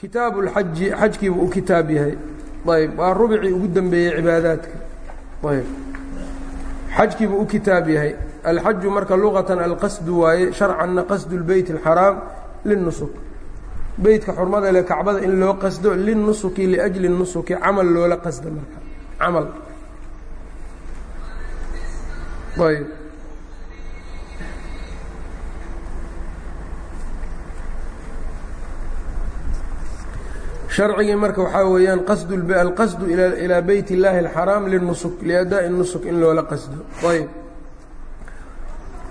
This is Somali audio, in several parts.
kitaabu اlxaji xajkiibuu u kitaab yahay ayb waa rubicii ugu dembeeyey cibaadaadka ayb xajkiibuu u kitaab yahay alxaju marka luqatan alqasdu waaye sharcanna qasdu اlbeyt اlxaraam liلnusuk beytka xurmada le kacbada in loo qasdo linusuki liأjli nusuki camal loola qasdo marka camal ayb sharcigii marka waxaa weeyaan alqasdu ilaa beyt اllaahi اlxaraam linusuk liadaaءi nusuk in loola qasdo ayb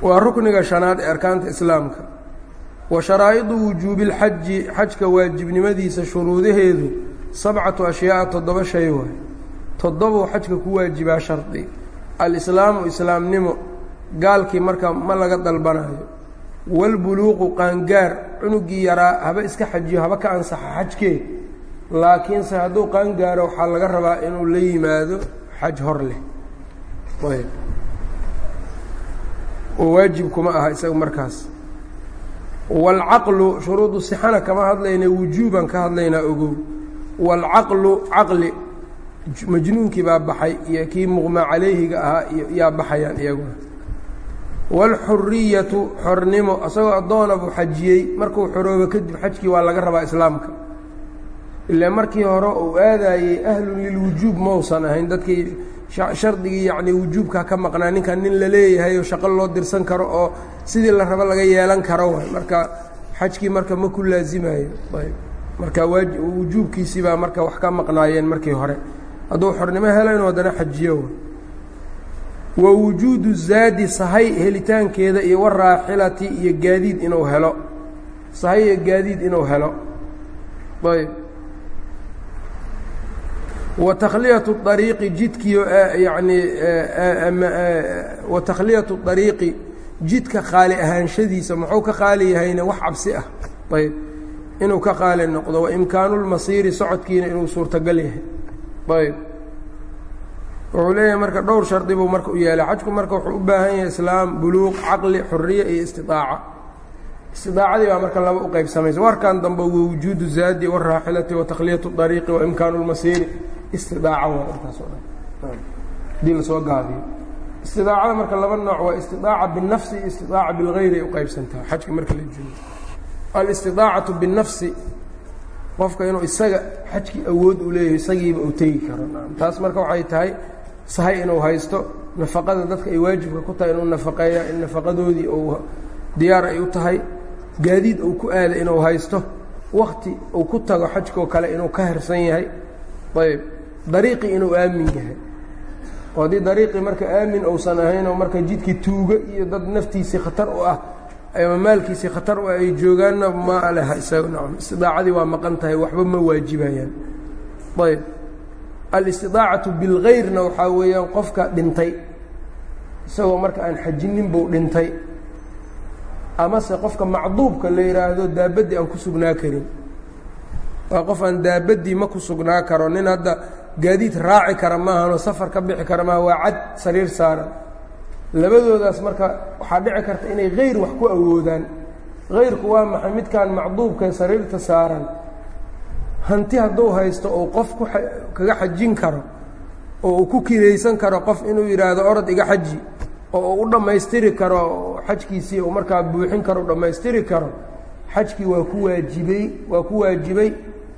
waa rukniga shanaad ee arkaanta islaamka wa sharaa'idu wujuubi اlxaji xajka waajibnimadiisa shuruudaheedu sabcatu ashyaaa toddoba shay waay toddobou xajka ku waajibaa shardi alislaamu islaamnimo gaalkii marka ma laga dalbanayo wاlbuluuqu qaangaar cunugii yaraa haba iska xajiyo haba ka ansaxa xajkee laakiinse hadduu qaangaaro waxaa laga rabaa inuu la yimaado xaj hor leh. Ayb. Oo waajibkuma aha isaga markaas. Waalcaqlu shuruudu sixana kama hadlayna wujuuban ka hadlaynaa ogow. Waalcaqlu caqli majnuunkii baa baxay iyo kii muqma calayhiga ahaa iyo yaa baxayaan iyaguna waalxuriyatu xornimo isagoo addoona buu xajiyey markuu xoroobo kadib xajkii waa laga rabaa islaamka ilaa markii hore uu aadayey ahlun lilwujuub mausan ahayn. Dadkii shardigii yacnii wujuubka ka maqnaa ninkan nin la leeyahay oo shaqo loo dirsan karo oo sidii la rabo laga yeelan karo waay. Marka xajkii marka ma ku laazimayo ayb marka wujuubkiisii baa marka wax ka maqnaayeen markii hore. Hadduu xornimo helayno haddana xajiyo wa wujuudu zaadi sahay helitaankeeda iyo waraaxilati iyo gaadiid inuu helo. Sahay iyo gaadiid inuu helo ayb wa takhliyatu ariiqi jidkiio yacnii wa takhliyatu ariiqi jidka qaali ahaanshadiisa muxuu ka qaali yahayna wax cabsi ah. Ayb. Inuu ka qaali noqdo wa imkaanu lmasiiri socodkiina inuu suurtagal yahay. Ayb. Wuxuu leeyahay marka dhowr shardi buu marka u yeelay. Xajku marka wuxuu u baahan yahay islaam buluuq caqli xuriya iyo istidaaca. Istidaacadii baa marka laba u qaybsamaysa. Warkan dambe wa wujuudu zaadi waraaxilati wa takhliyatu ariiqi wa imkaanu lmasiiri istidaaca waa intaas o dhan. Hadii la soo gaabiyo istidaacada marka laba nooc waa istidaaca binafsi iyo istidaaca bilgayri ay u qaybsantaha xajka marka la joogo. Alistidaacatu binafsi qofka inuu isaga xajkii awood u leeyahay isagiiba uu tegi karo. Taas marka waxay tahay sahay inuu haysto nafaqada dadka ay waajibka ku tahay inuu nafaqeeya in nafaqadoodii uu diyaar ay u tahay gaadiid uu ku aada inuu haysto wakti uu ku tago xajkoo kale inuu ka harsan yahay. Ayb dariiqii inuu aamin yahay. Oo haddii dariiqii marka aamin uusan ahayn oo marka jidkii tuugo iyo dad naftiisii khatar u ah ama maalkiisii khatar u ah ay joogaanna ma leha istidaacadii waa maqan tahay waxba ma waajibayaan ayb. Alistidaacatu bilgayrna waxaa weeyaan qofka dhintay. Isagoo marka aan xajinin buu dhintay. Amase qofka macduubka la yidhaahdo daabaddii aan ku sugnaa karin. Waa qof aan daabaddii ma ku sugnaa karo. Nin hadda gaadiid raaci kara maahanoo safar ka bixi kara maaha waa cad sariir saaran. Labadoodaas marka waxaa dhici karta inay hayr wax ku awoodaan. Hayrku waa maxay? Midkaan macduubkae sariirta saaran. Hanti hadduu haysto oo qof ku kaga xajin karo oo uu ku kiraysan karo qof inuu yidhaahdo orod iga xaji oo uu u dhammaystiri karo xajkiisii uu markaa buuxin karo dhammaystiri karo xajkii waa ku waajibay waa ku waajibay.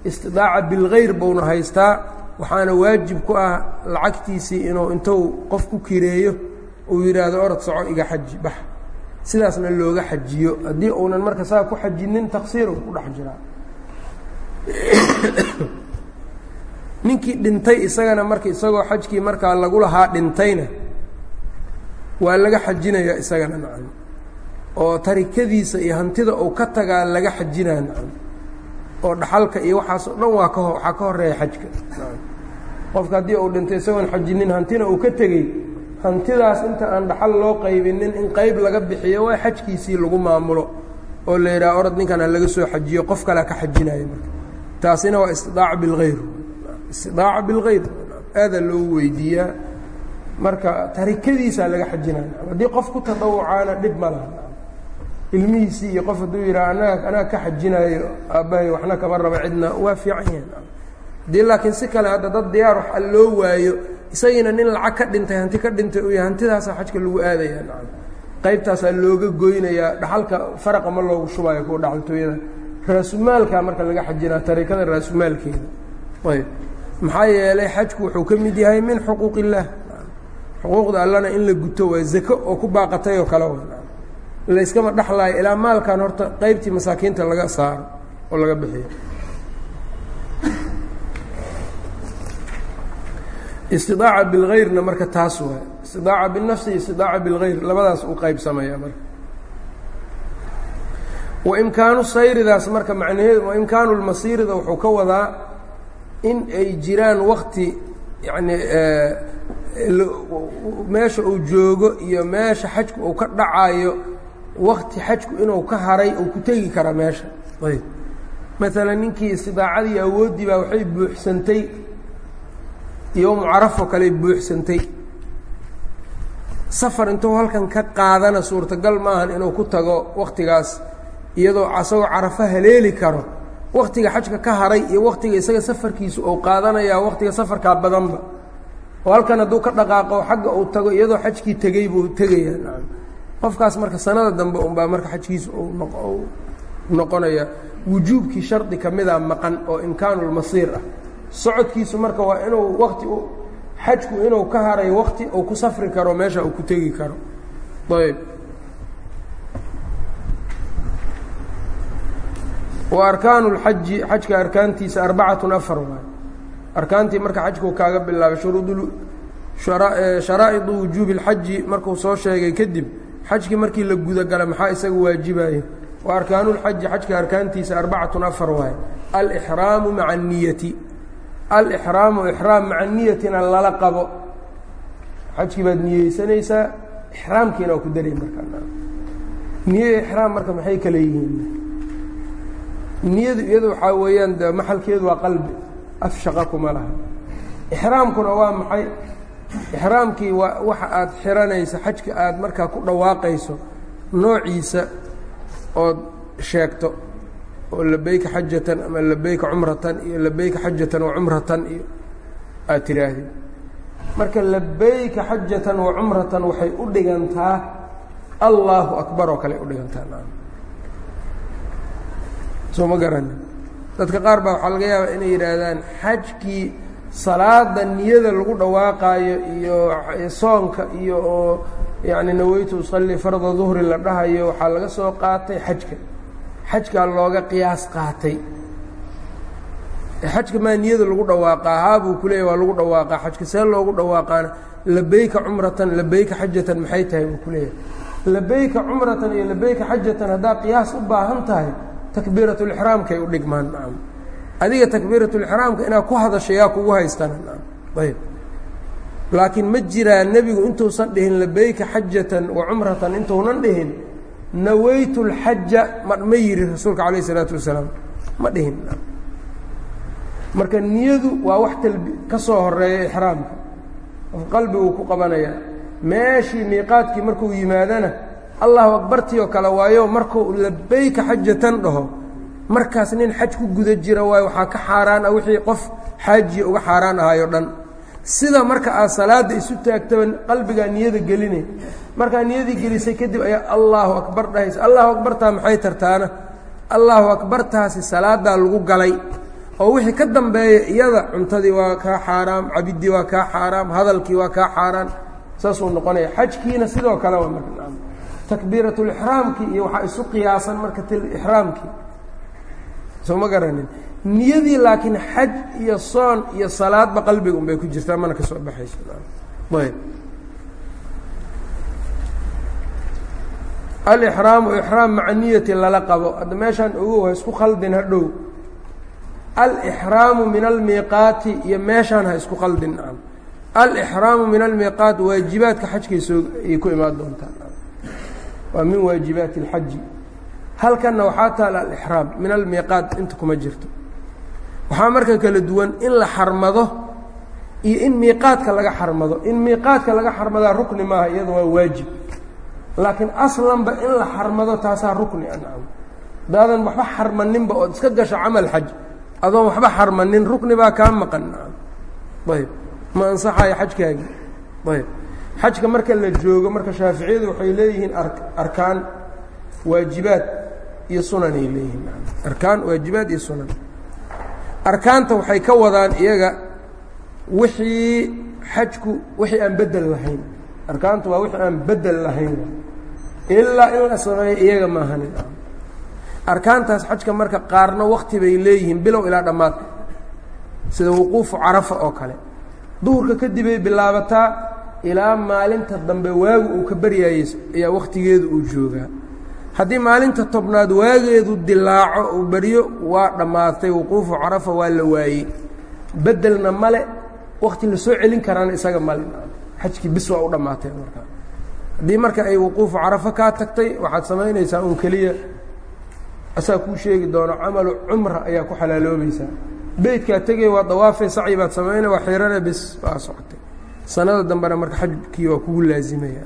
Istidaaca bilgayr buuna haystaa waxaana waajib ku ah lacagtiisii inuu intuu qof ku kireeyo uu yidhaahdo orod soco iga xaji bax. Sidaasna looga xajiyo haddii uunan marka saa ku xajinin taqsiir uu ku dhex jiraa ninkii dhintay isagana marka isagoo xajkii markaa lagu lahaa dhintayna waa laga xajinayaa isagana nacam oo tarikadiisa iyo hantida uu ka tagaa laga xajinaa nacam oo dhaxalka iyo waxaas o dhan waa ka waxaa ka horreeya xajka qofka haddii uu dhintay isagoon xajinin hantina uu ka tegey hantidaas inta aan dhaxal loo qaybinin in qayb laga bixiyo waa xajkiisii lagu maamulo oo la yidhaha orod ninkan ha laga soo xajiyo qof kalea ka xajinayo marka. Taasina waa istidaaca bilgayr istidaaca bilgayr aadaa loogu weydiiyaa marka tarikadiisaa laga xajinaya haddii qof ku tadawucaana dhib ma laha. Ilmihiisii iyo qof hadduu yidhaha anaga anaa ka xajinaayo aabbahay waxna kama raba cidna waa fiican yahin haddii laakiin si kale hadda dad diyaar wax alloo waayo isagiina nin lacag ka dhintay hanti ka dhintay u yahay hantidaasaa xajka lagu aadaya nacam. Qaybtaasaa looga goynayaa dhaxalka faraqa ma loogu shubayo kuwa dhaxaltooyada. Raasumaalka marka laga xajinaa tarikada raasumaalkeeda. Ayb maxaa yeelay xajku wuxuu ka mid yahay min xuquuq illaah xuquuqda allana in la guto waa zako oo ku baaqatay oo kale layskama dhexlaayo ilaa maalkan horta qaybtii masaakiinta laga saaro oo laga bixiyo istidaaca bilgayrna marka taas waay. Istidaaca binafsi iyo istidaaca bilgayr labadaas u qaybsamaya marka. Waimkaanu sayridaas marka macnaheedu waimkaanu lmasiirida wuxuu ka wadaa in ay jiraan wakti yacni meesha uu joogo iyo meesha xajku uu ka dhacayo wakti xajku inuu ka haray uu ku tegi kara meesha. Ayb maalan ninkii istidaacadii awooddii baa waxay buuxsantay yowmu carafoo kale buuxsantay. Safar intuu halkan ka qaadana suurtagal maahan inuu ku tago waktigaas iyadoo asagoo carafo haleeli karo waktiga xajka ka haray iyo waktiga isaga safarkiisu uu qaadanayaa waktiga safarkaa badanba. Oo halkan hadduu ka dhaqaaqo xagga uu tago iyadoo xajkii tegey buu tegayaa qofkaas marka sanada dambe unbaa marka xajkiisu noqonaya wujuubkii shardi kamida maqan oo imkaanulmasiir ah socodkiisu marka waa inuu wakti xajku inuu ka haray wakti uu ku safri karo meesha uu ku tegi karo ayb wa arkaanu اlxaji xajka arkaantiisa arbacatun afar waay arkaantii marka xajku kaaga bilaabay shuruud sharaa'idu wujuubi اlxaji markuu soo sheegay kadib xajkii markii la gudagala maxaa isaga waajibaya wa arkaanu اlxaji xajka arkaantiisa arbacatun afar waay alxraamu maca الniyati alxraamu ixraam maca niyatina lala qabo. Xajkii baad niyeysanaysaa ixraamkiina waa ku daray markaa niye ixraam marka maxay kale yihiin? Niyadu iyadu waxaa weeyaan de maxalkeedu waa qalbi. Af shaqa kuma laha. Ixraamkuna waa maxay? Ixraamkii waa waxa aad xiranaysa xajka aad markaa ku dhawaaqayso noociisa ood sheegto oo labayka xajatan ama labayka cumratan iyo labayka xajatan wa cumratan iyo aad tidhaahdid marka labayka xajatan wa cumratan waxay u dhigantaa allaahu akbar oo kale u dhigantaa soo ma garani? Dadka qaar baa waxaa laga yaabaa inay yidhaahdaan xajkii salaada niyada lagu dhawaaqaayo iyo soonka iyo oo yacni naweytu usalli farda duhri la dhahayo waxaa laga soo qaatay xajka xajkaa looga qiyaas qaatay. Xajka maa niyada lagu dhawaaqaa haabuu ku leeyahy waa lagu dhawaaqaa. Xajka see loogu dhawaaqaana labayka cumratan labayka xajatan maxay tahay buu ku leeyahay. Labayka cumratan iyo labayka xajatan haddaad qiyaas u baahan tahay takbiiratulixraamkay u dhigmaan nacam adiga takbiiratulixraamka inaad ku hadasho yaa kugu haystana nacam ayb laakiin ma jiraa nebigu intuusan dhihin labayka xajatan wa cumratan intuunan dhihin nawaytu lxaja ma yihi rasuulka calayh isalaatu wasalaam ma dhihin. Marka niyadu waa wax ka soo horreeya ixraamka. Qof qalbiguu ku qabanayaa meeshii miiqaadkii markuu yimaadana allahu akbartii oo kale waayo markuu labayka xajatan dhaho markaas nin xaj ku guda jira waayo waxaa ka xaaraan ah wixii qof xaajiya uga xaaraan ahayo dhan. Sida marka aad salaadda isu taagtaba qalbigaa niyada gelinay markaa niyadii gelisay kadib ayaa allaahu akbar dhahaysa allahu akbartaa maxay tartaana? Allaahu akbartaasi salaadaa lagu galay. Oo wixii ka dambeeya iyada cuntadii waa kaa xaaraam cabiddii waa kaa xaaraam hadalkii waa kaa xaaraan saasuu noqonaya. Xajkiina sidoo kale waa marka takbiiratulixraamkii iyo waxaa isu qiyaasan marka ixraamkii soo ma garanin. Niyadii laakiin xaj iyo soon iyo salaadba qalbiga un bay ku jirtaa mana ka soo baxayso. Ayb alixraamu ixraam maca niyati lala qabo. Hadda meeshaan ogow ha isku khaldin hadhow alixraamu min almiiqaati iyo meeshaan ha isku khaldin nacam alixraamu min almiiqaat waajibaadka xajkay soo ayay ku imaan doontaa waa min waajibaati اlxaji halkanna waxaa taala alixraam min almiiqaat inta kuma jirto. Waxaa marka kala duwan in la xarmado iyo in miiqaadka laga xarmado. In miiqaadka laga xarmadaa rukni maaha iyada waa waajib laakiin aslanba in la xarmado taasaa rukni ancam hadaadan waxba xarmaninba ood iska gasho camal xaj adoon waxba xarmanin rukni baa kaa maqan nacam ayb ma ansaxayo xajkaagii ayb xajka marka la joogo marka shaaficiyadu waxay leeyihiin arkaan waajibaad iyo sunanay leeyihiin arkaan waajibaad iyo sunan. Arkaanta waxay ka wadaan iyaga wixii xajku wixii aan bedel lahayn. Arkaantu waa wixii aan bedel lahayn ilaa in la sameeyo iyaga maahanin arkaantaas xajka marka qaarna wakti bay leeyihiin bilow ilaa dhammaad. Sida wuquufu carafa oo kale. Duhurka kadibay bilaabataa ilaa maalinta dambe waagu uu ka baryaayey ayaa wakhtigeedu uu joogaa. Haddii maalinta tobnaad waageedu dilaaco uu beryo waa dhammaatay. Wuquufu carafa waa la waayey. Bedelna male wakti la soo celin karaana isaga male xajkii bis waa u dhammaatay markaa haddii marka ay wuquufu carafo kaa tagtay waxaad samaynaysaa un keliya. Asaa kuu sheegi doono camalu cumra ayaa ku xalaaloobaysaa beydkaa tegay waa dawaafay sacyi baad samaynay waa xiirane bis waa socotay. Sanada dambena marka xajkii waa kugu laazimaya.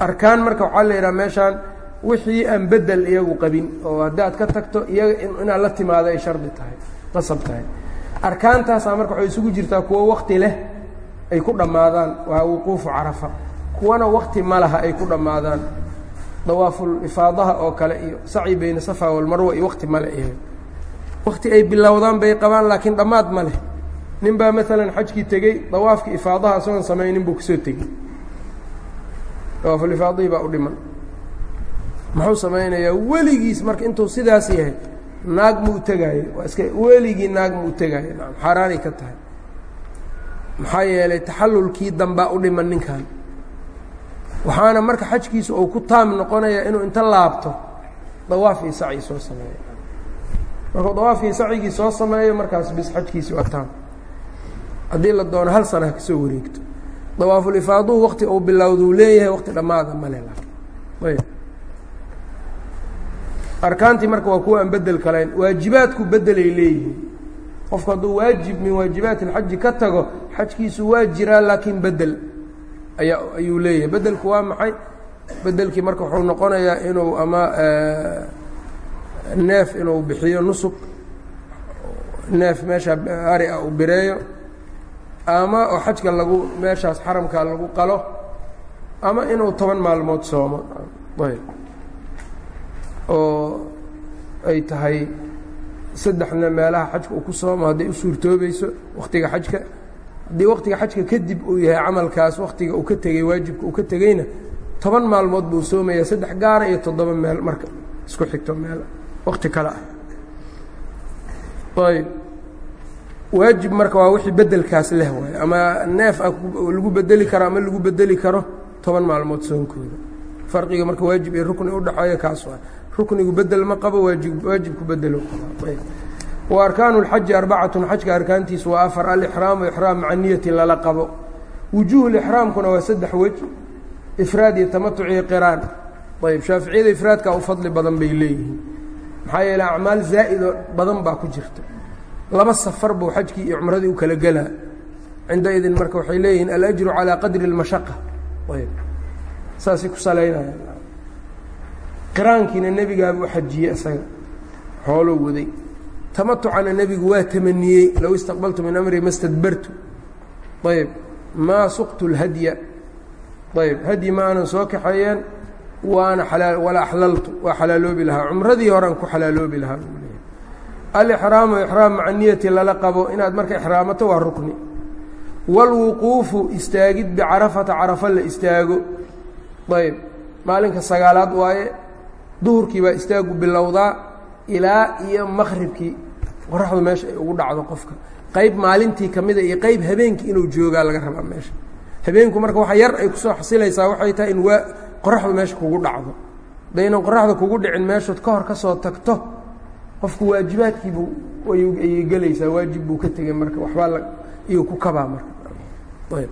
Arkaan marka waxaa la yidhaha meeshaan wixii aan bedel iyagu qabin oo haddaad ka tagto iyaga inaad la timaado ay shardi tahay qasab tahay. Arkaantaasaa marka waxay isugu jirtaa kuwo wakti leh ay ku dhammaadaan waa wuquufu carafa. Kuwana wakti ma laha ay ku dhammaadaan. Dawaaful oo kale iyo sacyi bayna safa walmarwa iyo wakti male iyaga wakti ay bilowdaan bay qabaan laakiin dhammaad ma leh. Nin baa maalan xajkii tegey dawaafkii ifaadaha isagoon samaynin buu ka soo tegey. Dawaafulifaadihii baa u dhiman. Muxuu samaynayaa? Weligiis marka intuu sidaas yahay naag u tegaayo waa iska weligii naag mu u tegaayo xaaraanay ka tahay maxaa yeelay taxallulkii dambaa u dhiman ninkan. Waxaana marka xajkiisa uu ku taam noqonayaa inuu inta laabto dawaaf iyo sacyi soo sameeyo. Markuu dawaafkii sacigii soo sameeyo markaas bis xajkiisi waa taam haddii la doono hal sana ha ka soo wareegto. Dawaafulifaaduu wakti uu bilowduu leeyahay wakti dhammaada male ayb. Arkaantii marka waa kuwa aan bedel kalayn waajibaadku bedelay leeyihiin qofku hadduu waajib min waajibaati اlxaji ka tago xajkiisu waa jiraa laakiin bedel ayaa ayuu leeyahay. Bedelku waa maxay? Bedelkii marka wuxuu noqonayaa inuu ama neef inuu bixiyo nusug neef meesha ari ah uu bireeyo ama oo xajka lagu meeshaas xaramka lagu qalo ama inuu toban maalmood soomo. Ayb. Oo ay tahay saddexna meelaha xajka uu ku soomo hadday u suurtoobayso waktiga xajka. Haddii waktiga xajka kadib uu yahay camalkaas waktiga uu ka tegey waajibka uu ka tegeyna toban maalmood buu soomaya saddex gaara iyo toddoba meel marka isku xigto meel wakti kale ah. Ayb waajib marka waa wixii bedelkaas leh waay. Ama neef ah lagu bedeli karo ama lagu bedeli karo toban maalmood soonkooda. Farqiga marka waajib iyo rukni udhaxeeya kaas waa ruknigu bedel ma qabo waajibku bedelo wa arkaanu اlxaji arbacatun xajka arkaantiisu waa afar alxraamu ixraam maca niyati lala qabo. Wujuuhu lixraamkuna waa saddex wej ifraad iyo tamatuc iyo qiraan. Ayb shaaficiyada ifraadkaa u fadli badan bay leeyihiin. Maxaa yeele acmaal zaa'idoo badan baa ku jirta. Laba safar buu xajkii iyo cumradii u kala gelaa cinda marka waxay leeyihiin alajru calaa qadri اlmashaqa ayb. Saasay ku salaynaya qiraankiina nebigaaba xajiyey isaga. Xoolou waday. Tamatucana nebigu waa tamaniyey. Low istaqbaltu min amri ma stadbartu ayb maa suqtu اlhadya ayb hadyi ma aanan soo kaxeeyeen. Waana alaa walaa axlaltu waa xalaaloobi lahaa. Cumradii horean ku xalaaloobi lahaa alixraamu ixraam maca niyati lala qabo. Inaad marka ixraamato waa rukni. Wاlwuquufu istaagid bicarafata carafa la istaago. Ayb maalinka sagaalaad waaye duhurkii baa istaagu bilowdaa ilaa iyo maqribkii qoraxdu meesha ay ugu dhacdo qofka. Qayb maalintii ka mida iyo qayb habeenkii inuu joogaa laga rabaa meesha. Habeenku marka waxa yar ay ku soo xasilaysaa waxay tahay in waa qoraxdu meesha kugu dhacdo. Hadaynan qoraxda kugu dhicin meeshood ka hor ka soo tagto qofku waajibaadkiibuu ayay gelaysaa waajib buu ka tegey marka waxbaa iyuu ku kabaa marka. Ayb.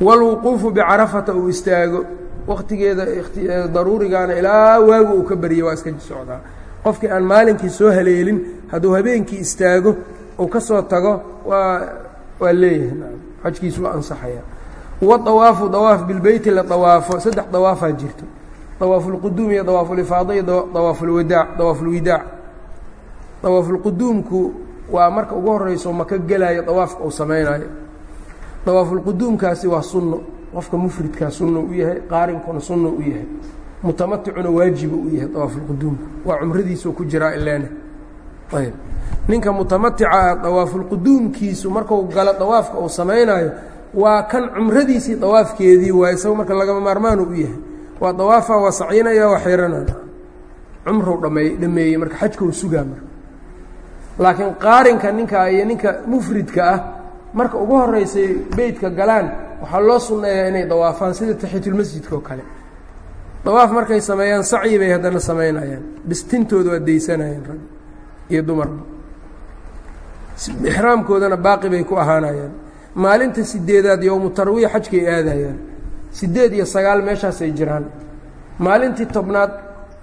Wاlwuquufu bicarafata uu istaago waktigeeda daruurigaana ilaa waagu uu ka baryay waa iska socdaa. Qofkii aan maalinkii soo haleelin hadduu habeenkii istaago uu ka soo tago waa waa leeyahay. Xajkiisu waa ansaxaya. Waawaafu dawaaf bilbeyti la dawaafo saddex dawaafaa jirto. Dawaafulquduum iyo dawaafulifaada iyo dawaafulwadaac dawaafulwidaac dawaafulquduumku waa marka ugu horeyso maka gelaayo dawaafka uu samaynayo dawaafulquduumkaasi waa sunno qofka mufridkaa sunno u yahay qaarinkuna sunno u yahay mutamaticuna waajiba u yahay dawaafulquduumka waa cumradiisuu ku jiraa ileena ayb ninka mutamatica ah dawaafulquduumkiisu marku galo dawaafka uu samaynayo waa kan cumradiisii dawaafkeedii waay isago marka lagama maarmaanu u yahay. Waa dawaafa waa saciinaya waa xiranaya cumruu dhameey dhameeyey marka xajkau sugaa marka. Laakiin qaarinka ninka iyo ninka mufridka ah marka ugu horeysay beytka galaan waxaa loo sunneeyaa inay dawaafaan sida taxiyatulmasjidka oo kale. Dawaaf markay sameeyaan sacyi bay haddana samaynayaan. Bistintooda waa daysanayaan rag iyo dumarba ixraamkoodana baaqi bay ku ahaanayaan. Maalinta sideedaad yowmu tarwiya xajkay aadayaan. Sideed iyo sagaal meeshaasay jiraan. Maalintii tobnaad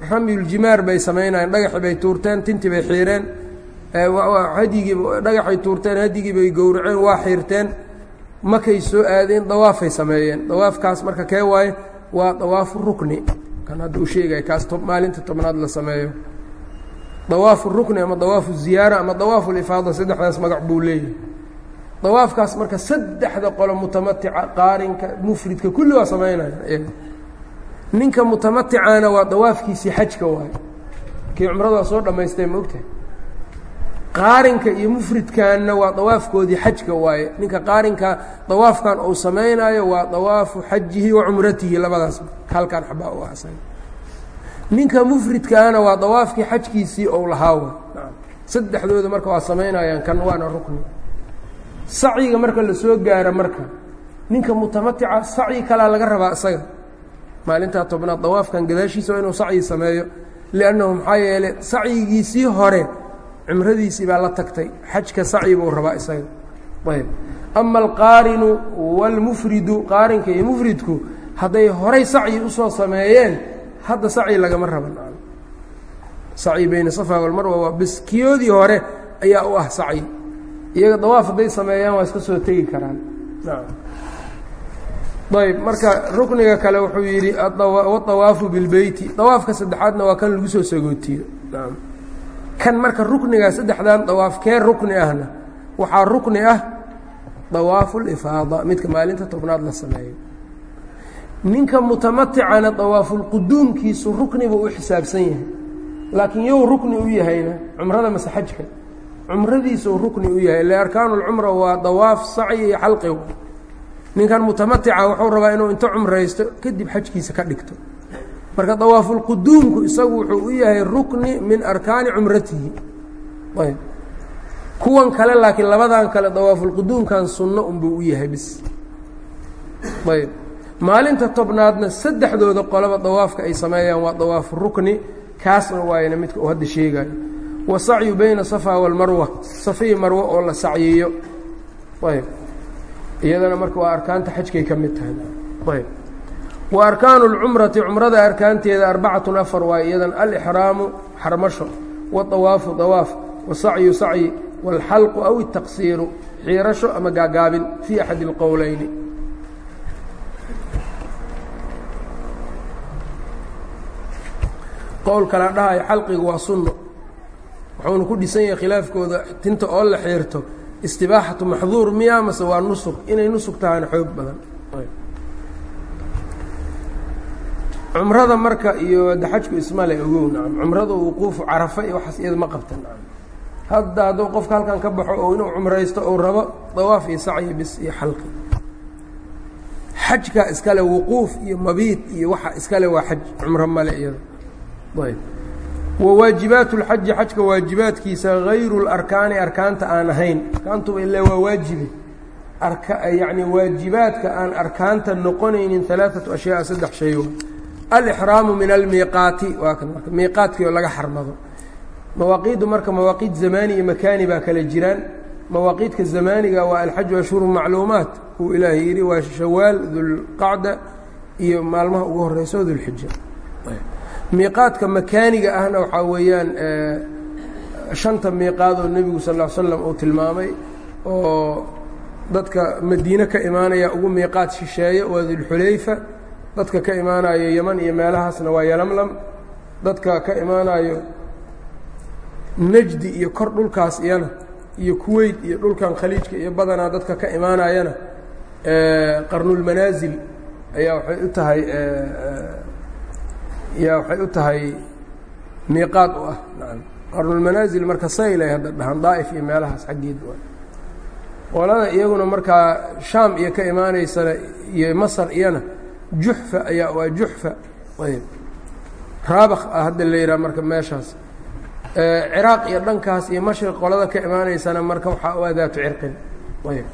ramyuljimaar bay samaynayaan. Dhagaxi bay tuurteen tinti bay xiireen. Hadigii dhagaxay tuurteen hadigii bay gowraceen waa xiirteen makay soo aadeen dawaafay sameeyeen. Dawaafkaas marka kee waaye waa dawaafu rukni. Kan hadda uu sheegaya kaas maalinta tobnaad la sameeyo. Dawaafu rukni ama dawaafu ziyaara ama dawaafu lifaada saddexdaas magac buu leeyahay. Dawaafkaas marka saddexda qolo mutamatica qaarinka mufridka kulli waa samaynaya ninka mutamaticana waa dawaafkiisii xajka waaye. Kii cumradaa soo dhammaystay ma ogtahay qaarinka iyo mufridkanna waa dawaafkoodii xajka waaye. Ninka qaarinka dawaafkan uu samaynayo waa dawaafu xajihi wa cumratihi labadaas halkaan xabaa u asan ninka mufridkaana waa dawaafkii xajkiisii ou lahaa wa saddexdooda marka waa samaynayaan kan waana rukni. Sacyiga marka la soo gaaro marka ninka mutamatica sacyi kalaa laga rabaa isaga. Maalintaa tobnaad dawaafkan gadaashiisa inuu sacyi sameeyo liannahu maxaa yeeley sacyigiisii hore cumradiisii baa la tagtay. Xajka sacyi buu rabaa isaga. Ayb. Ama alqaarinu wاlmufridu qaarinka iyo mufridku hadday horay sacyi u soo sameeyeen hadda sacyi lagama raban sacyi bayna safa walmarwa waa bis kiyoodii hore ayaa u ah sacyi. Iyaga dawaaf hadday sameeyaan waa iska soo tegi karaan. Ayb marka rukniga kale wuxuu yidhi waawaafu bilbeyti dawaafka saddexaadna waa kan lagu soo sagootiyo kan marka ruknigaa saddexdan dawaaf kee rukni ahna waxaa rukni ah dawaafulifaada midka maalinta tobnaad la sameeyo ninka mutamaticana dawaafulquduumkiisu rukni u xisaabsan yahay laakiin yow rukni u yahayna cumrada mase xajka cumradiisuu rukni u yahay ile arkaanu waa dawaaf sacyi iyo xalqi ninkan mutamatica wuxuu rabaa inuu inta cumraysto kadib xajkiisa ka dhigto marka dawaafulquduumku isagu wuxuu u yahay rukni min arkaani cumratihi. Ayb. Kuwan kale laakiin labadan kale dawaafulquduumkan sunno unbuu u yahay bis. Ayb. Maalinta tobnaadna saddexdooda qolaba dawaafka ay sameeyaan waa dawaafu rukni kaasna waayna midka uu hadda sheegayo wasacyu bayna safa walmarwa safiyi marwo oo la sacyiyo. Ayb. Iyadana marka waa arkaanta xajkay ka mid tahay. Ayb wa arkaanu اlcumrati cumrada arkaanteeda arbacatun afar waay iyadan alixraamu xarmasho waطawaafu dawaaf wasacyu sacyi wاlxalqu aw الtaqsiiru xiirasho ama gaagaabin fii axadi اlqowleyni qowl kala dhahayo xalqigu waa sunno wuxuuna ku dhisan yahay khilaafkooda tinta oo la xiirto istibaaxatu maxduur miya mase waa nusug inay nusug tahayna xoog badan cumrada marka iyo daxajku ismale ogow nacam cumrada wuquufu carafa iyo waxaas iyada ma qabta nacam hadda hadduu qofka halkan ka baxo oo inuu cumraysto ou rabo dawaaf iyo sacyi bis iyo xalqi xajka iskale wuquuf iyo mabiid iyo waxa iskale waa xaj cumro male iyada ayb wa waajibaat اlxaji xajka waajibaadkiisa hayru اlarkaani arkaanta aan ahayn arkaantuba ile waa waajibe yani waajibaadka aan arkaanta noqonaynin alaaثaةu ashyaء saddex shay alxraamu min almiiqaati. Waa kan marka miiqaadkii oo laga xarmado. Mawaaqiiddu marka mawaaqiid zamaani iyo makaani baa kala jiraan. Mawaaqiidka zamaaniga waa alxaju ashhuru macluumaat. Uu ilaahay yidhi waa shawaal dulqacda iyo maalmaha ugu horeyso dulxija miiqaadka makaaniga ahna waxaa weeyaan shanta miiqaad oo nebigu sal ll slam uu tilmaamay oo dadka madiine ka imaanaya ugu miiqaad shisheeye waa dulxulayfa dadka ka imaanayo yeman iyo meelahaasna waa yalamlam. Dadka ka imaanayo nejdi iyo kor dhulkaas iyana iyo kuweyt iyo dhulkan khaliijka iyo badanaa dadka ka imaanayana qarnulmanaasil ayaa waxay u tahay yaa waxay u tahay miiqaad u ah. Nacam qarnulmanaasil marka saylay hadda dhahan daa'if iyo meelahaas xaggeed qolada iyaguna markaa shaam iyo ka imaaneysana iyo masar iyana juxfa ayaa waa juxfa. Ayb raabakh ah hadda la yidhaha marka meeshaas. Ciraaq iyo dhankaas iyo mashriq qolada ka imaaneysana marka waxaa u adaatu cirqin. Ayb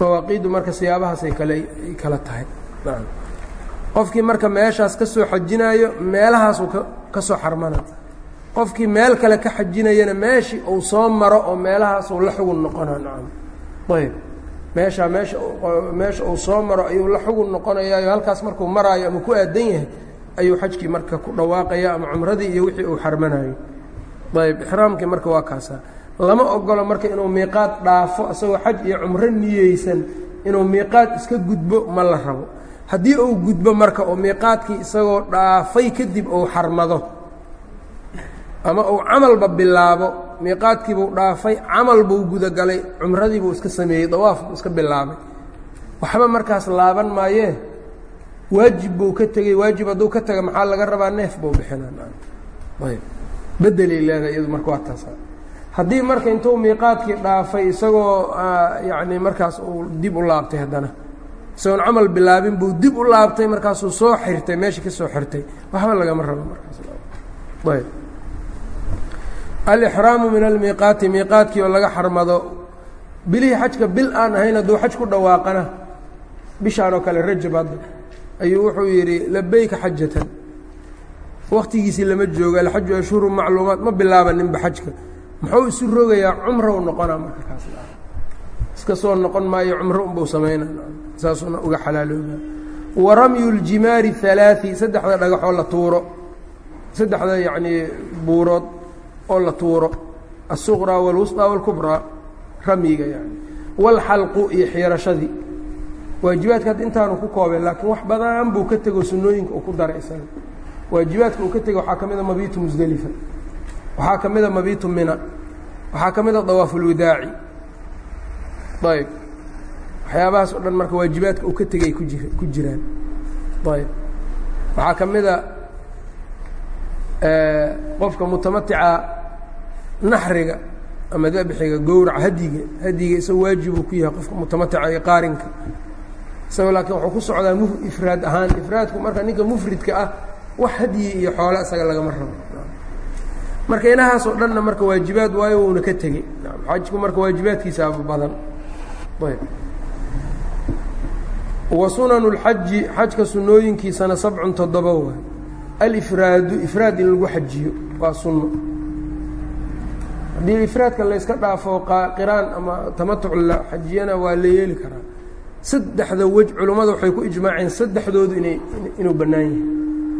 mawaaqiiddu marka siyaabahaasay kale kala tahay. Qofkii marka meeshaas ka soo xajinaayo meelahaasuu ka soo xarmana. Qofkii meel kale ka xajinayana meeshii uu soo maro oo meelahaasuu la xugun noqonaa nacam ayb meeshaa meesha meesha uu soo maro ayuu la xugun noqonayaayo halkaas markuu maraayo ama ku aadan yahay ayuu xajkii marka ku dhawaaqaya ama cumradii iyo wixii uu xarmanayo ayb ixraamkii marka waa kaasaa lama ogolo marka inuu miiqaad dhaafo isagoo xaj iyo cumro niyeysan inuu miiqaad iska gudbo ma la rabo. Haddii uu gudbo marka oo miiqaadkii isagoo dhaafay kadib uu xarmado ama uu camalba bilaabo miiqaadkiibuu dhaafay camal buu gudagalay cumradii buu iska sameeyey dawaaf buu iska bilaabay. Waxba markaas laaban maayee waajib buu ka tegey waajib hadduu ka taga maxaa laga rabaa neef buu bixinaa? Ayb bedelay leedahay iyadu marka waa taasa haddii marka intuu miiqaadkii dhaafay isagoo yacni markaas uu dib u laabtay haddana isagoon camal bilaabin buu dib u laabtay markaasuu soo xirtay meeshii ka soo xirtay waxba lagama rabo markaas. Ayb alixraamu min almiiqaati miiqaadkii oo laga xarmado. Bilihii xajka bil aan ahayn hadduu xaj ku dhawaaqana bishaan oo kale rajab ayuu wuxuu yidhi labayka xajatan. Waktigiisii lama joogo alxaju ashhuru macluumaat ma bilaabaninba xajka. Muxuu isu rogayaa cumrow noqonaa marka iska soo noqon maayo cumro unbuu samayna saasuuna uga xalaalooba wa ramyu ljimaari halaai saddexda dhagaxoo la tuuro. Saddexda yacnii buurood oo la tuuro الsuqraa wاlwusطىa wاlkubraa ramyiga yani wاlxalqu iyo xiirashadii waajibaadka hadda intaanu ku koobeen laakiin wax badan buu ka tego sunooyinka uu ku daray isaga waajibaadka uu ka tegey waxaa ka mida mabiitu musdelifa waxaa ka mida mabiitu mina waxaa ka mida dawaaf اlwadaaci ayb waxyaabahaas o dhan marka waajibaadka uu ka tegay ku jir ku jiraan ayb waxaa ka mida qofka mutamatica naxriga ama dabxiga gowraca hadiga hadiga isagoo waajibuu ku yahay qofka mutamatica iyo qaarinka. Isagoo laakiin wuxuu ku socdaa m ifraad ahaan. Ifraadku marka ninka mufridka ah wax hadiyi iyo xoole isaga lagama rabo. Marka inahaas oo dhanna marka waajibaad waayo uuna ka tegey. Xajku marka waajibaadkiisaaba badan. Ayb. Wa اlxaji xajka sunooyinkiisana sabcun toddoba waay alifraadu ifraad in lagu xajiyo waa sunno. Haddii ifraadka layska dhaafo qiraan ama tamatuc la xajiyana waa la yeeli karaa. Saddexda wej culummada waxay ku ijmaaceen saddexdoodu inay inuu bannaan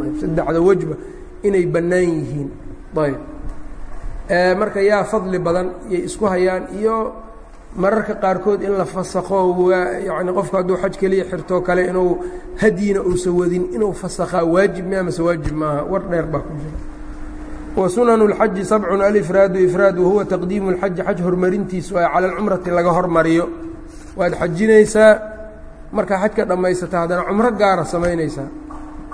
yahay. Saddexda wejba inay bannaan yihiin. Ayb marka yaa fadli badan yay isku hayaan iyo mararka qaarkood in la fasakho waa yani qofku hadduu xaj keliya xirtoo kale inuu hadyina uusa wadin inuu fasakhaa waajib mia mase waajib maaha war dheer baa ku jira wa sunanu اlxaji sabcun alifraadu ifraad wahuwa taqdiimu اlxaji xaj horumarintiisu ay cala alcumrati laga hormariyo waad xajinaysaa markaa xajka dhammaysata haddana cumro gaara samaynaysaa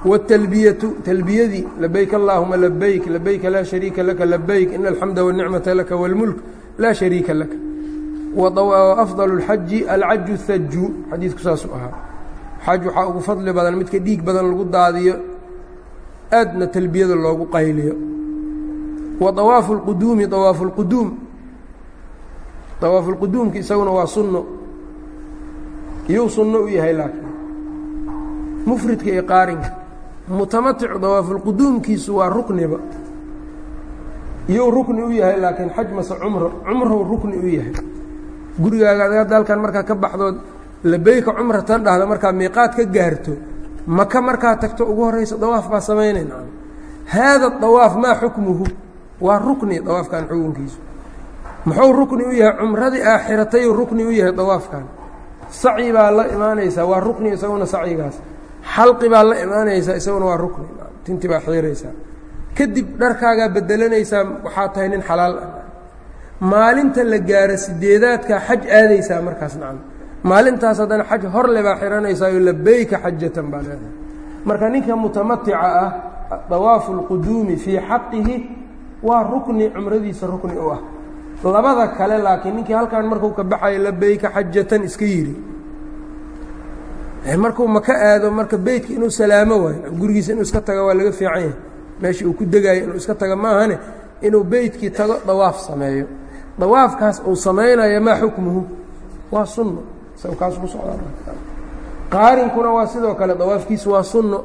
wاtalbiyatu talbiyadii labayk allahuma labayk labayka laa shariika laka labayk ina alxamda wاnicmata laka wاlmulk laa shariika laka afضل الxaji alcaju haju xadiidku saasuu ahaa xaj waxaa ugu fadli badan midka dhiig badan lagu daadiyo aadna talbiyada loogu qayliyo wa awaafu اlquduumi awaafu اlquduum awaafu اlquduumki isaguna waa sunno iyuu sunno u yahay laakiin mufridka iyo qaarinka mutamaticu dawaafu lquduumkiisu waa rukniba iyuu rukni u yahay laakiin xaj mase cumro cumrow rukni u yahay gurigaaga ad halkan markaa ka baxdood labeyka cumratan dhahda markaa miiqaad ka gaarto maka markaa tagto ugu horaysa dawaaf baa samaynayna haada dawaaf maa xukmuhu? Waa rukni dawaafkan xukunkiisu. Muxuu rukni u yahay? Cumradii aaxiratayuu rukni u yahay dawaafkan. Sacyi baa la imaanaysaa waa rukni isaguna sacyigaas. Xalqi baa la imaanaysaa isaguna waa rukni. Tintii baa xiiraysaa kadib dharkaagaa bedelanaysaa waxaa tahay nin xalaal ah maalinta la gaaro sideedaadka xaj aadaysaa markaas nacam. Maalintaas haddana xaj horle baa xihanaysaa labeyka xajatan baa leedahay. Marka ninka mutamatica ah dawaafu اlquduumi fii xaqihi waa rukni cumradiisa rukni u ah. Labada kale laakiin ninkii halkan marku ka baxayo labeyka xajatan iska yidhi. Markuu maka aado marka beytka inuu salaamo waayo gurigiisa inuu iska tago waa laga fiican yahay. Meeshii uu ku degaayo inuu iska tago maahane inuu beytkii tago dawaaf sameeyo dawaafkaas uu samaynayo maa xukmuhu? Waa sunno. Kaas ku socdaaqaarinkuna waa sidoo kale dawaafkiisa waa sunno.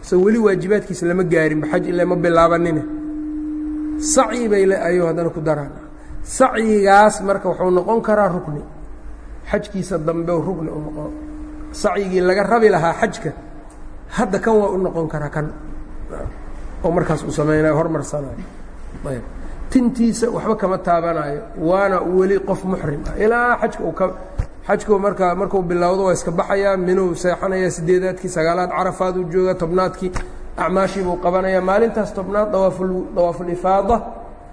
Se weli waajibaadkiisa lama gaarinba xaj ile ma bilaabanine. Sacyi bay ayuu haddana ku daraan. Sacyigaas marka wuxuu noqon karaa rukni. Xajkiisa dambe rukni u noqon sacyigii laga rabi lahaa xajka hadda kan waa u noqon karaa kan. Oo markaas uu samaynayo hormarsanayo ayb tintiisa waxba kama taabanayo waana weli qof muxrim ah. Ilaa xajka xajku marka markuu bilowdo waa iska baxayaa minuu seexanayaa sideedaadkii sagaalaad carafaad uu jooga tobnaadkii acmaashii buu qabanayaa maalintaas tobnaad dawaaful dawaafulifaada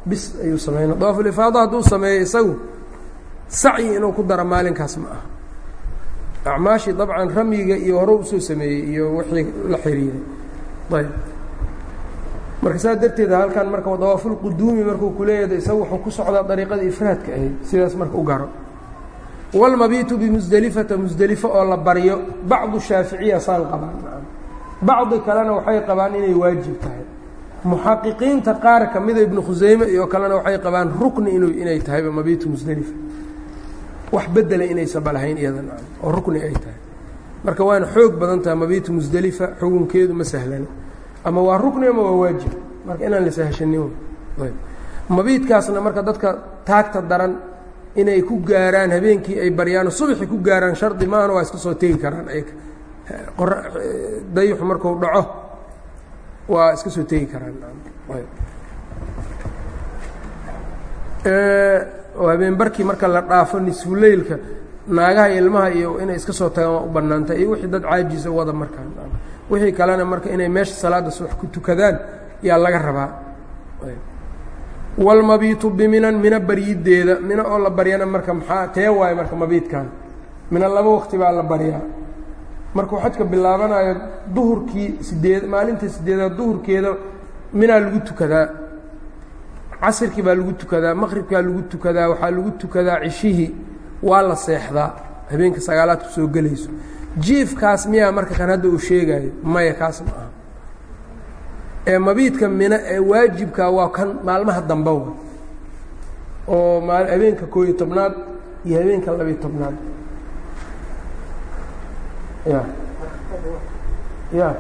bis ayuu samaynaa dawaafulifaada hadduu sameeyo isagu sacyi inuu ku daro maalinkaas ma aha. Acmaashii dabcan ramyiga iyo hore u soo sameeyey iyo wixii la xiriiray ayb marka saas darteed halkan marka dawaafulquduumi markuu kuleeyahay isagu wuxuu ku socdaa dariiqada ifraadka ahayd sidaas marka u garo wاlmabiitu bimusdelifata musdelifo oo la baryo bacdu shaaficiya saan qabaan bacdi kalena waxay qabaan inay waajib tahay. Muxaqiqiinta qaar ka mida ibnu khusayme iyo kalena waxay qabaan rukni inay tahayba mabiitu musdelifa wax bedela inaysaba lahayn iyadan oo rukni ay tahay. Marka waana xoog badan tahay mabiitu musdelifa xukunkeedu ma sahlana ama waa rukni ama waa waajib? Marka inaan la sahashanin mabiidkaasna marka dadka taagta daran inay ku gaaraan habeenkii ay baryaan subaxi ku gaaraan shardi maahana waa iska soo tegi karaan. Dayixu marku dhaco waa iska soo tegi karaan. Habeen barkii marka la dhaafo nisfuleylka naagaha ilmaha iyo inay iska soo tagaan waa u bannaantay. Iyo wixii dad caajisa wada markaan wixii kalena marka inay meesha salaada subax ku tukadaan yaa laga rabaa. Wاlmabiitu biminan mina baryideeda mina oo la baryana marka maxaa tee waayo marka mabiidkan mina laba waqti baa la baryaa. Markuu xajka bilaabanayo duhurkii sideed maalinta sideedaad duhurkeeda minaa lagu tukadaa. Casirkii baa lagu tukadaa maqribkaa lagu tukadaa waxaa lagu tukadaa cishihii waa la seexdaa. Habeenka sagaalaadku soo gelayso jiifkaas miyaa marka kan hadda uu sheegayo maya kaas ma aha. Ee mabiidka mina ee waajibka waa kan maalmaha dambe wa oo maal habeenka koob iyo tobnaad iyo habeenka labiyo tobnaad. Ya ya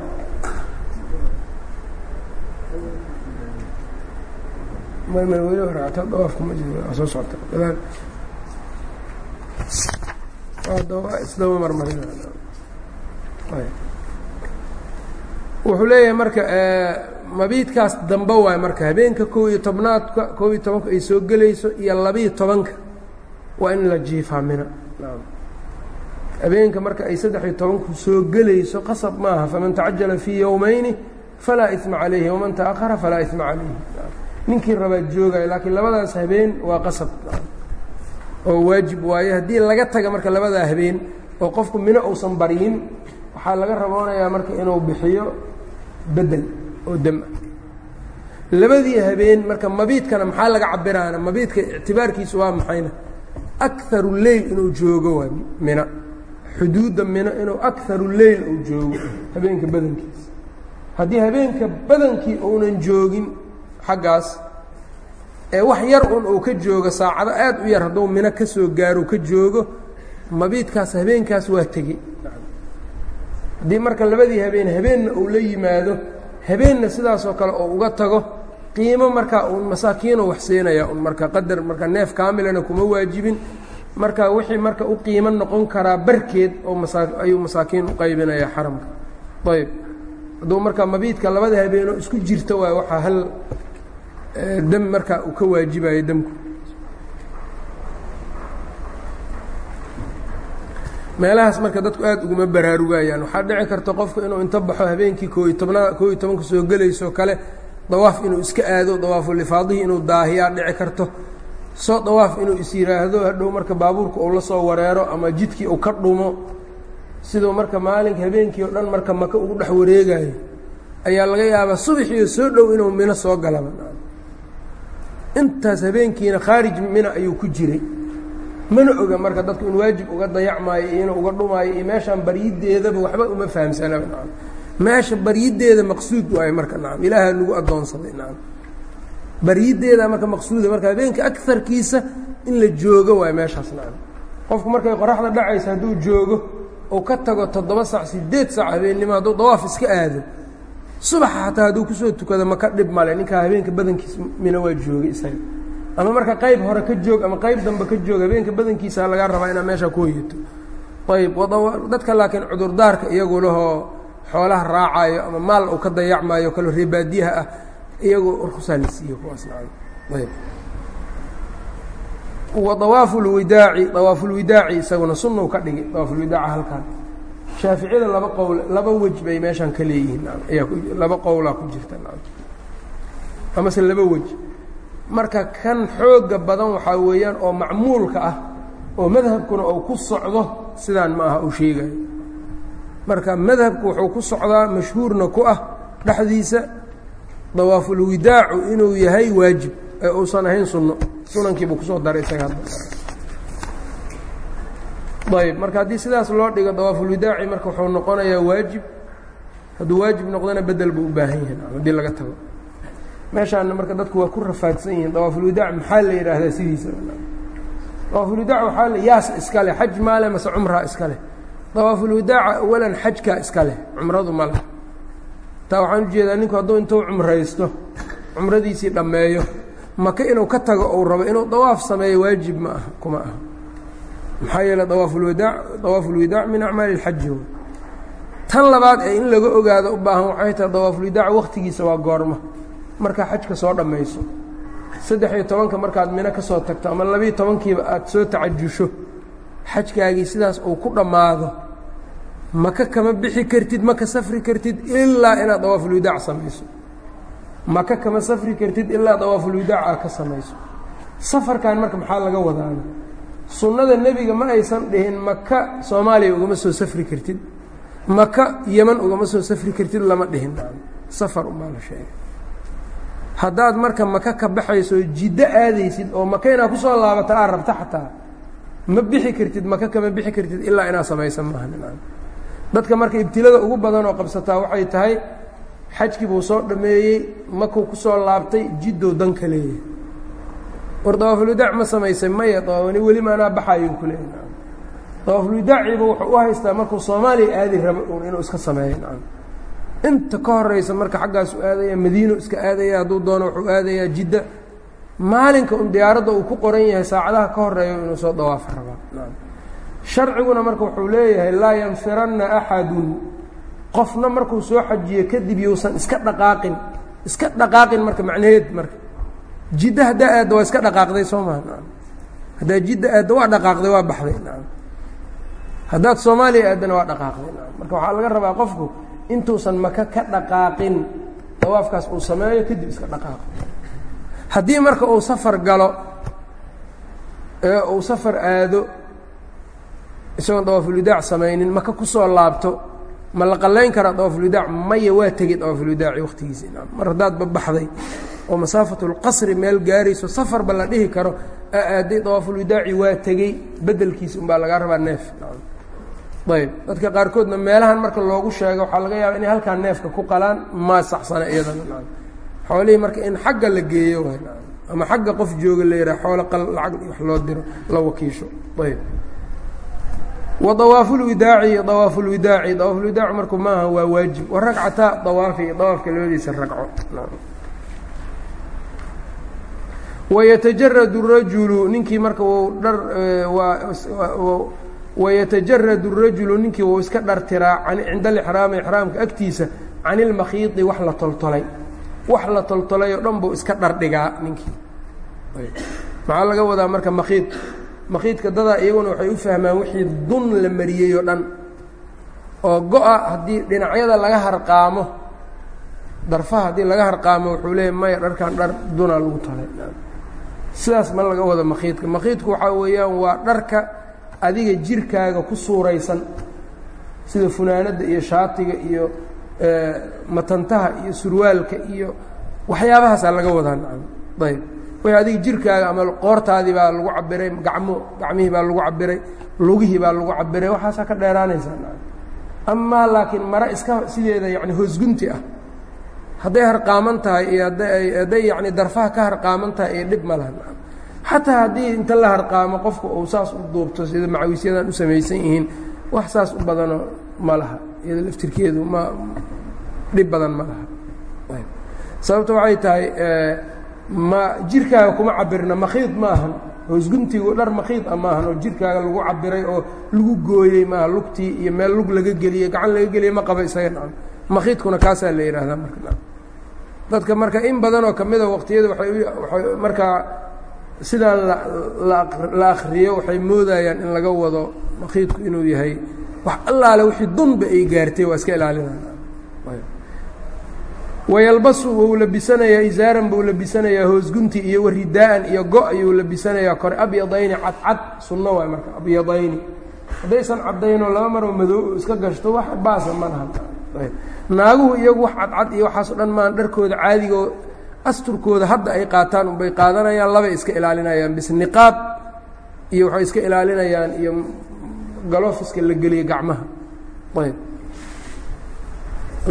soo wuxuu leeyahay marka mabiidkaas dambe waay marka habeenka kow iyo tobnaadka kow iyo tobanka ay soo gelayso iyo labiiyo tobanka waa in la jiifaa mina. Habeenka marka ay saddex iyo tobanku soo gelayso qasab maaha faman tacajala fii yowmayni falaa ima calayhi waman taأkhara falaa ima calayhi. Ninkii rabaa joogaya laakiin labadaas habeen waa qasab. Oo waajib waayo haddii laga taga marka labadaa habeen oo qofku mino uusan baryin waxaa laga raboonayaa marka inuu bixiyo bedel oo dam. Labadii habeen marka mabiidkana maxaa laga cabiraana mabiidka ictibaarkiisu waa maxayna? Akaru leyl inuu joogo waa mina. Xuduudda mino inuu akaru leyl uu joogo habeenka badankiisa. Haddii habeenka badankii uunan joogin xaggaas ee wax yar un uu ka joogo saacado aad u yar hadduu mino ka soo gaaro ka joogo mabiidkaas habeenkaas waa tegey haddii marka labadii habeen habeenna uu la yimaado habeenna sidaasoo kale oo uga tago qiimo markaa uun masaakiinoo wax siinaya un marka qadar marka neef kaamilana kuma waajibin. Marka wixii marka u qiimo noqon karaa barkeed oo masaa ayuu masaakiin u qaybinaya xaramka. Ayb hadduu marka mabiidka labada habeenoo isku jirta waay waxaa hal dam markaa uu ka waajibayo damku meelahaas marka dadku aad uguma baraarugayaan waxaa dhici karta qofku inuu inta baxo habeenkii koo iyo tobnaa koo iyo tobanka soo gelayso kale dawaaf inuu iska aado dawaafulifaadihii inuu daahiyaa dhici karto. Soo dawaaf inuu is yidhaahdo hadhow marka baabuurka uu la soo wareero ama jidkii uu ka dhumo siduu marka maalinka habeenkii oo dhan marka maka ugu dhex wareegayo ayaa laga yaabaa subaxiiyo soo dhow inuu mino soo galaba. Intaas habeenkiina khaarij mina ayuu ku jiray mana oga marka dadku in waajib uga dayacmaayo iyo inuu uga dhumaayo iyo meeshaan baryideedaba waxba uma fahamsanaba nacam meesha baryideeda maqsuud waayo marka nacam ilaahaa nagu addoonsaday nacam baryideeda marka maqsuuda marka habeenka agarkiisa in la joogo waayo meeshaas nacam qofku markay qoraxda dhacaysa hadduu joogo ou ka tago toddoba sac sideed sac habeennimo hadduu dawaaf iska aado subaxa xataa hadduu ku soo tukado maka dhib male ninkaa habeenka badankiisa mina waa joogay isaga ama marka qayb hore ka joog ama qayb dambe ka joog habeenka badankiisa lagaa rabaa inaad meeshaa ku hoyato ayb dadka laakiin cudurdaarka iyagu lahoo xoolaha raacayo ama maal uu ka dayacmaayo kalo reebaadiyaha ah iyagoo rusaa la siiyo kuwaas ayb. Wa dawaafu lwidaaci dawaafulwidaaci isaguna sunau ka dhigay dawaafulwidaaca halkaan. Shaaficiyada laba qowl laba wej bay meeshaan ka leeyihiin laba qowlaa ku jirta amase laba wej marka kan xooga badan waxaa weeyaan oo macmuulka ah oo madhabkuna uu ku socdo sidaan ma aha uu sheegayo marka madhabku wuxuu ku socdaa mashhuurna ku ah dhexdiisa dawaafulwidaacu inuu yahay waajib ee uusan ahayn sunno. Sunankiibuu ku soo daray isaga ayb marka haddii sidaas loo dhigo dawaafulwidaaci marka wuxuu noqonayaa waajib. Hadduu waajib noqdona bedel buu u baahan yahay haddii laga tago meeshaana marka dadku waa ku rafaadsan yihiin dawaafulwidaac maxaa la yidhaahdaa sidiisa? Dawaafulwidaac waxaa le yaas iska leh xaj maale mase cumraa iska leh. Dawaafulwidaaca awalan xajkaa iska leh cumradu ma leh. Taa waxaan u jeedaa ninku hadduu intuu cumraysto cumradiisii dhammeeyo maka inuu ka tago ou rabo inuu dawaaf sameeyo waajib ma aha kuma aha. Maxaa yeele dawaafulwadaac dawaafulwidaac min acmaali اlxaji tan labaad ee in laga ogaado u baahan waxay tahay dawaafulwidaac waktigiisa waa goorma markaa xajka soo dhammayso. Saddex iyo tobanka markaad mino ka soo tagto ama labiiyo tobankiiba aad soo tacajusho xajkaagii sidaas uu ku dhammaado maka kama bixi kartid maka safri kartid ilaa inaad dawaafulwidaac samayso. Maka kama safri kartid ilaa dawaafulwidaac aad ka samayso. Safarkan marka maxaa laga wadaana? Sunnada nebiga ma aysan dhihin maka soomaaliya ugama soo safri kartid maka yeman ugama soo safri kartid lama dhihin. Safar umaa sheegay haddaad marka maka ka baxayso jiddo aadaysid oo maka inaad ku soo laabata aad rabta xataa. Ma bixi kartid maka kama bixi kartid ilaa inaad samaysan maaha dadka marka ibtilada ugu badan oo qabsataa waxay tahay xajkii buu soo dhameeyey makuu ku soo laabtay jiddow dan ka leeyahay war dawaafulwadaac ma samaysay maya dawaani weli maanaa baxaayuu ku leeyahy dawaafulwadaaciiba wuxuu u haystaa markuu soomaaliya aadi rabo un inuu iska sameeyo inta ka horeysa marka xaggaasu aadaya madiino iska aadaya hadduu doono wuxuu aadayaa jidda. Maalinka un diyaaradda uu ku qoran yahay saacadaha ka horeeyo inuu soo dawaafa rabaa sharciguna marka wuxuu leeyahay laa yanfiranna axadun. Qofna markuu soo xajiyo kadib yousan iska dhaqaaqin iska dhaqaaqin marka macnaheed marka jidda haddaa aadda waa iska dhaqaaqday soo maha. Haddaa jidda aadda waa dhaqaaqday waa baxday. Haddaad soomaaliya aaddana waa dhaqaaqday. Marka waxaa laga rabaa qofku intuusan maka ka dhaqaaqin dawaafkaas uu sameeyo kadib iska dhaqaaqo. Haddii marka uu safar galo ee uu safar aado isagoon dawaafulwidaac samaynin maka ku soo laabto ma la qallayn karaa dawaafulwidaac maya waa tegey dawaafulwidaaci waktigiisi mar haddaad babaxday oo masaafatulqasri meel gaarayso safarba la dhihi karo aaday dawaafulwidaaci waa tegey bedelkiisa unbaa lagaa rabaa neef ayb. Dadka qaarkoodna meelahan marka loogu sheego waxaa laga yaaba inay halkaa neefka ku qalaan maa saxsana iyadana xoolihii marka in xagga la geeyo ama xagga qof jooga la yidhaha xoolo qal lacag wax loo diro la wakiisho. Ayb. Wadawaafulwidaaci dawaafulwidaaci dawaafulwidaaci marku maaha waa waajib. Wa ragcata dawaafi dawaafka labadiisa ragco wayatajarad rajulu ninkii marka dhar wayatajarad الrajulu ninkii wuu iska dhartiraa cinda alixraami ixraamka agtiisa can ilmakhiidi wax la toltolay wax la toltolay oo dhan buu iska dhardhigaa ninkii maxaa laga wadaa marka makhiid makhiidka dadaa iyaguna waxay u fahmaan wixii dun la mariyey oo dhan oo go-a haddii dhinacyada laga harqaamo darfaha haddii laga harqaamo wuxuu leeyahy maya dharkan dhar dunaa lagu talay sidaas ma laga wado makhiidka makhiidku waxaa weeyaan waa dharka adiga jirkaaga ku suuraysan sida funaanadda iyo shaatiga iyo matantaha iyo surwaalka iyo waxyaabahaasaa laga wadaa nacam ayb. Wixii adiga jirkaaga ama qoortaadii baa lagu cabiray gacmo gacmihii baa lagu cabiray lugihii baa lagu cabiray waxaasaa ka dheeraanaysaa. Nacam amaa laakiin mare iska sideeda yacni hoosgunti ah. Hadday harqaaman tahay iyo hadday yacni darfaha ka harqaaman tahay iyo dhib ma laha. nacam xataa haddii inta la harqaamo qofka uu saas u duubto sida macawisyadan u samaysan yihiin wax saas u badano ma laha. Iyado laftirkeedu ma dhib badan ma laha. Sababta waxay tahay ma jirkaaga kuma cabirna makhiid maahan hoosguntigu dhar makhiid a maahan oo jirkaaga lagu cabiray oo lagu gooyey maaha lugtii iyo meel lug laga geliyey gacan laga geliyey ma qaba isaga nacam. Makhiidkuna kaasaa la yidhaahdaa marka dadka marka in badanoo ka mida waqtiyada waay waay markaa sidaan la akriyo waxay moodayaan in laga wado makhiidku inuu yahay. Wax allaale wixii dunba ay gaartay waa iska ilaalinaa wayalbasu wuu labisanayaa isaaran buu labisanayaa hoosgunti iyo waridaa'an iyo go ayuu labisanayaa kore abyadayni cadcad sunno waay marka abyadayni. Haddaysan caddaynoo laba maroo madoo iska gashto wax baasa ma laha. Naaguhu iyagu wax cadcad iyo waxaasoo dhan maan dharkooda caadigo asturkooda hadda ay qaataan unbay qaadanayaan labay iska ilaalinayaan bis niqaab iyo waxay iska ilaalinayaan iyo galofiska la geliya gacmaha ayb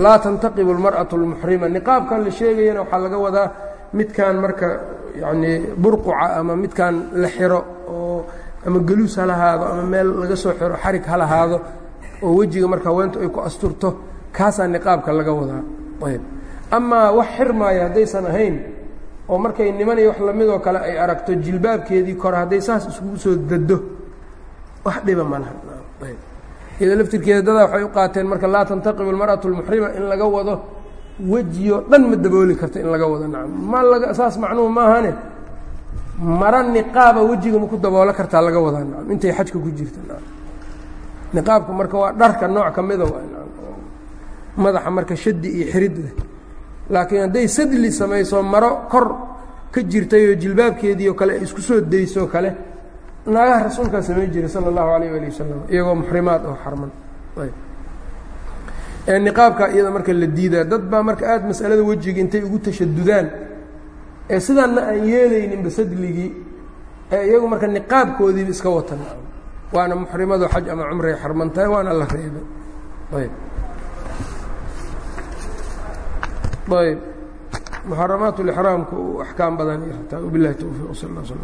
laa tantaqibu اlmarأaةu اlmuxrima niqaabkan la sheegayana waxaa laga wadaa midkan marka yanii burquca ama midkan la xiro oo ama geluus ha lahaado ama meel laga soo xiro xarig ha lahaado oo wejiga marka haweentu ay ku asturto kaasaa niqaabka laga wadaa ayb amaa wax xirmaayo haddaysan ahayn oo markay niman iyo wax lamidoo kale ay aragto jilbaabkeedii kore hadday saas iskugu soo dado wax dhiba ma laha. Iyadoo laftirkeeda dadaa waxay u qaateen marka laa tantaqibu almar'atu almuxrima in laga wado wejioo dhan ma dabooli karta in laga wado. Nacam ma laga saas macnuhu maahane mara niqaaba wejiga ma ku daboolo kartaa laga wadaa. Nacam intay xajka ku jirta. Nacam niqaabka marka waa dharka nooc ka mida waa nacam madaxa marka shadi iyo xirid leh laakiin hadday sadli samayso maro kor ka jirtayoo jilbaabkeediioo kale isku soo daysoo kale naagaha rasuulkaa samayn jiray sala allahu alayh ali wasalam iyagoo muxrimaad oo xarman. Ee niqaabka iyada marka la diidaa dad baa marka aada masalada wejiga intay ugu tashadudaan. Ee sidaanna aan yeelayninba sadligii ee iyagu marka niqaabkoodiiba iska watan. Waana muxrimado xaj ama cumray xarman waana la reebay ayb muxaramaat lixraamku axkaam badan iyo ataa wabilahi towfiiq sal اla sl